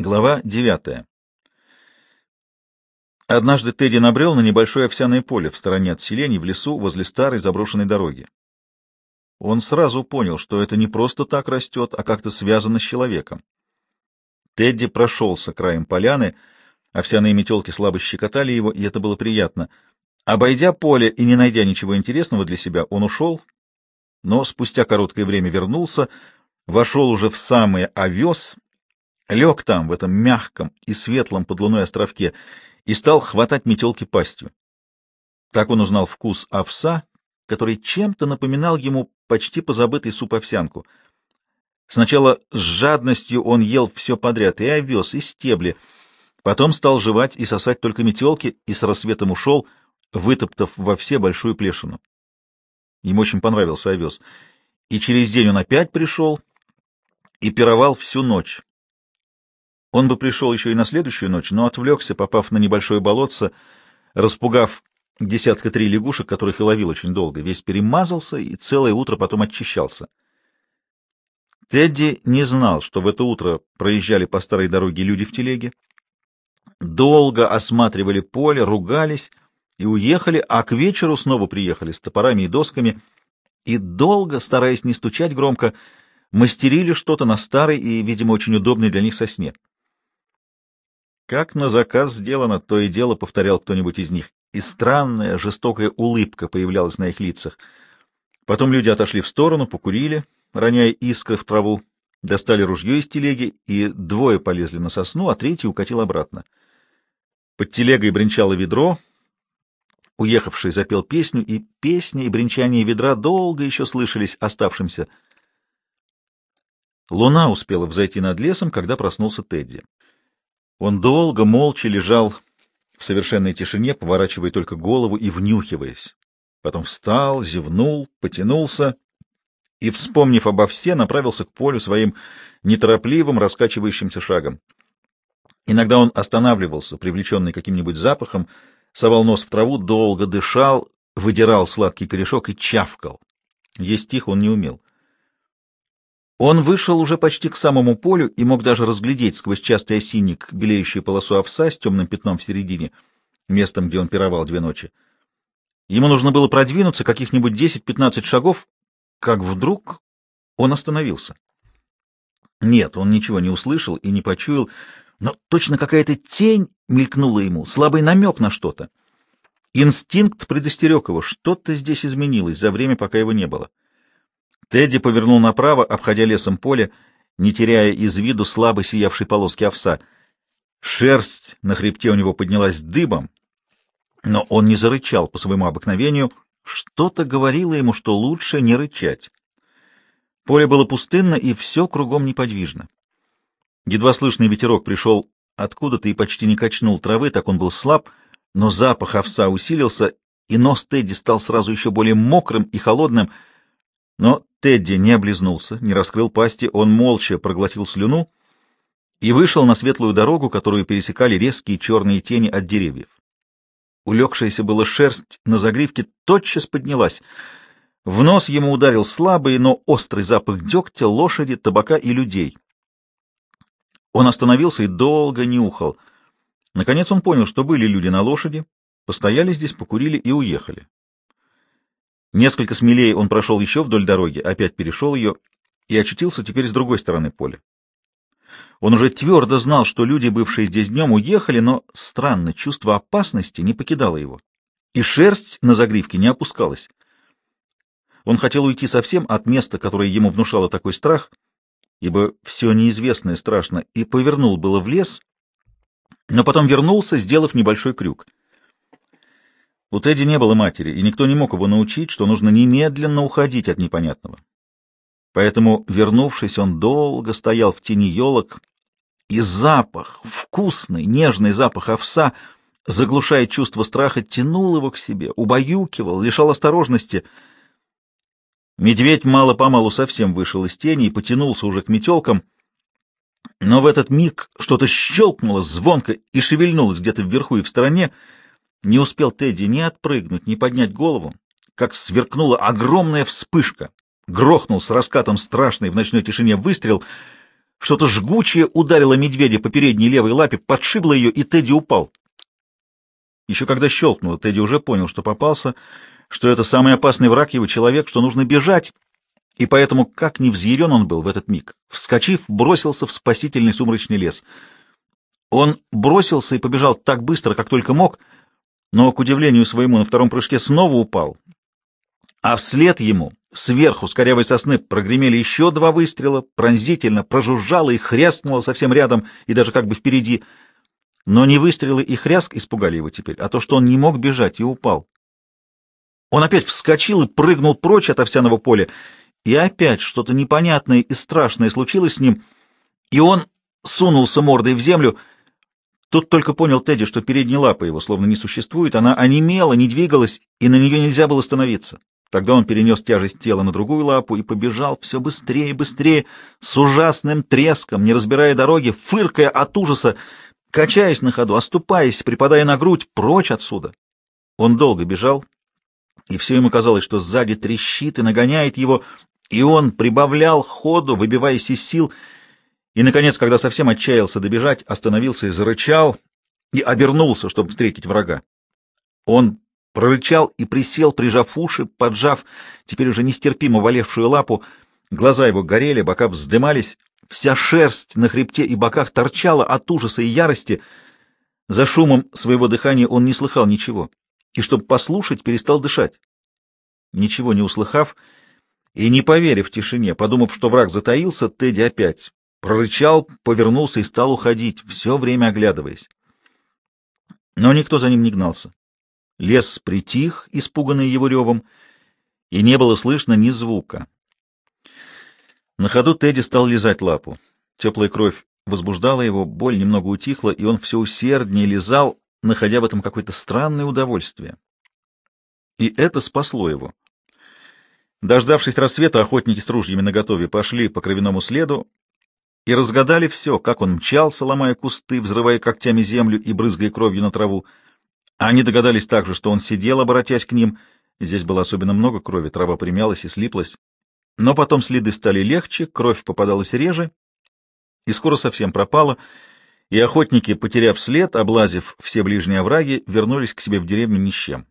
Глава девятая. Однажды Тедди набрел на небольшое овсяное поле в стороне от селений в лесу возле старой заброшенной дороги. Он сразу понял, что это не просто так растет, а как-то связано с человеком. Тедди прошелся краем поляны, овсяные метелки слабо щекотали его, и это было приятно. Обойдя поле и не найдя ничего интересного для себя, он ушел, но спустя короткое время вернулся, вошел уже в самый овес лег там, в этом мягком и светлом под луной островке, и стал хватать метелки пастью. Так он узнал вкус овса, который чем-то напоминал ему почти позабытый суп-овсянку. Сначала с жадностью он ел все подряд, и овес, и стебли, потом стал жевать и сосать только метелки, и с рассветом ушел, вытоптав во все большую плешину. Ему очень понравился овес, и через день он опять пришел и пировал всю ночь. Он бы пришел еще и на следующую ночь, но отвлекся, попав на небольшое болотце, распугав десятка три лягушек, которых и ловил очень долго. Весь перемазался и целое утро потом очищался. Тедди не знал, что в это утро проезжали по старой дороге люди в телеге. Долго осматривали поле, ругались и уехали, а к вечеру снова приехали с топорами и досками и долго, стараясь не стучать громко, мастерили что-то на старой и, видимо, очень удобной для них сосне. Как на заказ сделано, то и дело повторял кто-нибудь из них, и странная, жестокая улыбка появлялась на их лицах. Потом люди отошли в сторону, покурили, роняя искры в траву, достали ружье из телеги, и двое полезли на сосну, а третий укатил обратно. Под телегой бренчало ведро, уехавший запел песню, и песни и бренчание ведра долго еще слышались оставшимся. Луна успела взойти над лесом, когда проснулся Тедди. Он долго, молча лежал в совершенной тишине, поворачивая только голову и внюхиваясь. Потом встал, зевнул, потянулся и, вспомнив обо все, направился к полю своим неторопливым, раскачивающимся шагом. Иногда он останавливался, привлеченный каким-нибудь запахом, совал нос в траву, долго дышал, выдирал сладкий корешок и чавкал. Есть тихо он не умел. Он вышел уже почти к самому полю и мог даже разглядеть сквозь частый осинник белеющую полосу овса с темным пятном в середине, местом, где он пировал две ночи. Ему нужно было продвинуться каких-нибудь 10-15 шагов, как вдруг он остановился. Нет, он ничего не услышал и не почуял, но точно какая-то тень мелькнула ему, слабый намек на что-то. Инстинкт предостерег его, что-то здесь изменилось за время, пока его не было. Тедди повернул направо, обходя лесом поле, не теряя из виду слабо сиявшей полоски овса. Шерсть на хребте у него поднялась дыбом, но он не зарычал по своему обыкновению. Что-то говорило ему, что лучше не рычать. Поле было пустынно, и все кругом неподвижно. Едва слышный ветерок пришел откуда-то и почти не качнул травы, так он был слаб, но запах овса усилился, и нос Тедди стал сразу еще более мокрым и холодным — но Тедди не облизнулся, не раскрыл пасти, он молча проглотил слюну и вышел на светлую дорогу, которую пересекали резкие черные тени от деревьев. Улегшаяся была шерсть на загривке тотчас поднялась. В нос ему ударил слабый, но острый запах дегтя, лошади, табака и людей. Он остановился и долго нюхал. Наконец он понял, что были люди на лошади, постояли здесь, покурили и уехали. Несколько смелее он прошел еще вдоль дороги, опять перешел ее и очутился теперь с другой стороны поля. Он уже твердо знал, что люди, бывшие здесь днем, уехали, но странно, чувство опасности не покидало его, и шерсть на загривке не опускалась. Он хотел уйти совсем от места, которое ему внушало такой страх, ибо все неизвестное страшно, и повернул было в лес, но потом вернулся, сделав небольшой крюк — у Тедди не было матери, и никто не мог его научить, что нужно немедленно уходить от непонятного. Поэтому, вернувшись, он долго стоял в тени елок, и запах, вкусный, нежный запах овса, заглушая чувство страха, тянул его к себе, убаюкивал, лишал осторожности. Медведь мало-помалу совсем вышел из тени и потянулся уже к метелкам, но в этот миг что-то щелкнуло звонко и шевельнулось где-то вверху и в стороне, не успел Тедди ни отпрыгнуть, ни поднять голову, как сверкнула огромная вспышка. Грохнул с раскатом страшный в ночной тишине выстрел. Что-то жгучее ударило медведя по передней левой лапе, подшибло ее, и Тедди упал. Еще когда щелкнуло, Тедди уже понял, что попался, что это самый опасный враг его человек, что нужно бежать, и поэтому, как ни взъярен он был в этот миг, вскочив, бросился в спасительный сумрачный лес. Он бросился и побежал так быстро, как только мог, но, к удивлению своему, на втором прыжке снова упал. А вслед ему, сверху, с корявой сосны, прогремели еще два выстрела, пронзительно прожужжало и хряснуло совсем рядом и даже как бы впереди. Но не выстрелы и хряск испугали его теперь, а то, что он не мог бежать и упал. Он опять вскочил и прыгнул прочь от овсяного поля, и опять что-то непонятное и страшное случилось с ним, и он сунулся мордой в землю. Тут только понял Тедди, что передняя лапа его словно не существует, она онемела, не двигалась, и на нее нельзя было становиться. Тогда он перенес тяжесть тела на другую лапу и побежал все быстрее и быстрее, с ужасным треском, не разбирая дороги, фыркая от ужаса, качаясь на ходу, оступаясь, припадая на грудь, прочь отсюда. Он долго бежал, и все ему казалось, что сзади трещит и нагоняет его, и он прибавлял ходу, выбиваясь из сил, и, наконец, когда совсем отчаялся добежать, остановился и зарычал, и обернулся, чтобы встретить врага. Он прорычал и присел, прижав уши, поджав теперь уже нестерпимо болевшую лапу, глаза его горели, бока вздымались, вся шерсть на хребте и боках торчала от ужаса и ярости. За шумом своего дыхания он не слыхал ничего, и, чтобы послушать, перестал дышать. Ничего не услыхав, и не поверив тишине, подумав, что враг затаился, Тедди опять прорычал, повернулся и стал уходить, все время оглядываясь. Но никто за ним не гнался. Лес притих, испуганный его ревом, и не было слышно ни звука. На ходу Тедди стал лизать лапу. Теплая кровь возбуждала его, боль немного утихла, и он все усерднее лизал, находя в этом какое-то странное удовольствие. И это спасло его. Дождавшись рассвета, охотники с ружьями наготове пошли по кровяному следу и разгадали все, как он мчался, ломая кусты, взрывая когтями землю и брызгая кровью на траву. Они догадались также, что он сидел, обратясь к ним. Здесь было особенно много крови, трава примялась и слиплась. Но потом следы стали легче, кровь попадалась реже, и скоро совсем пропала, и охотники, потеряв след, облазив все ближние овраги, вернулись к себе в деревню ни с чем.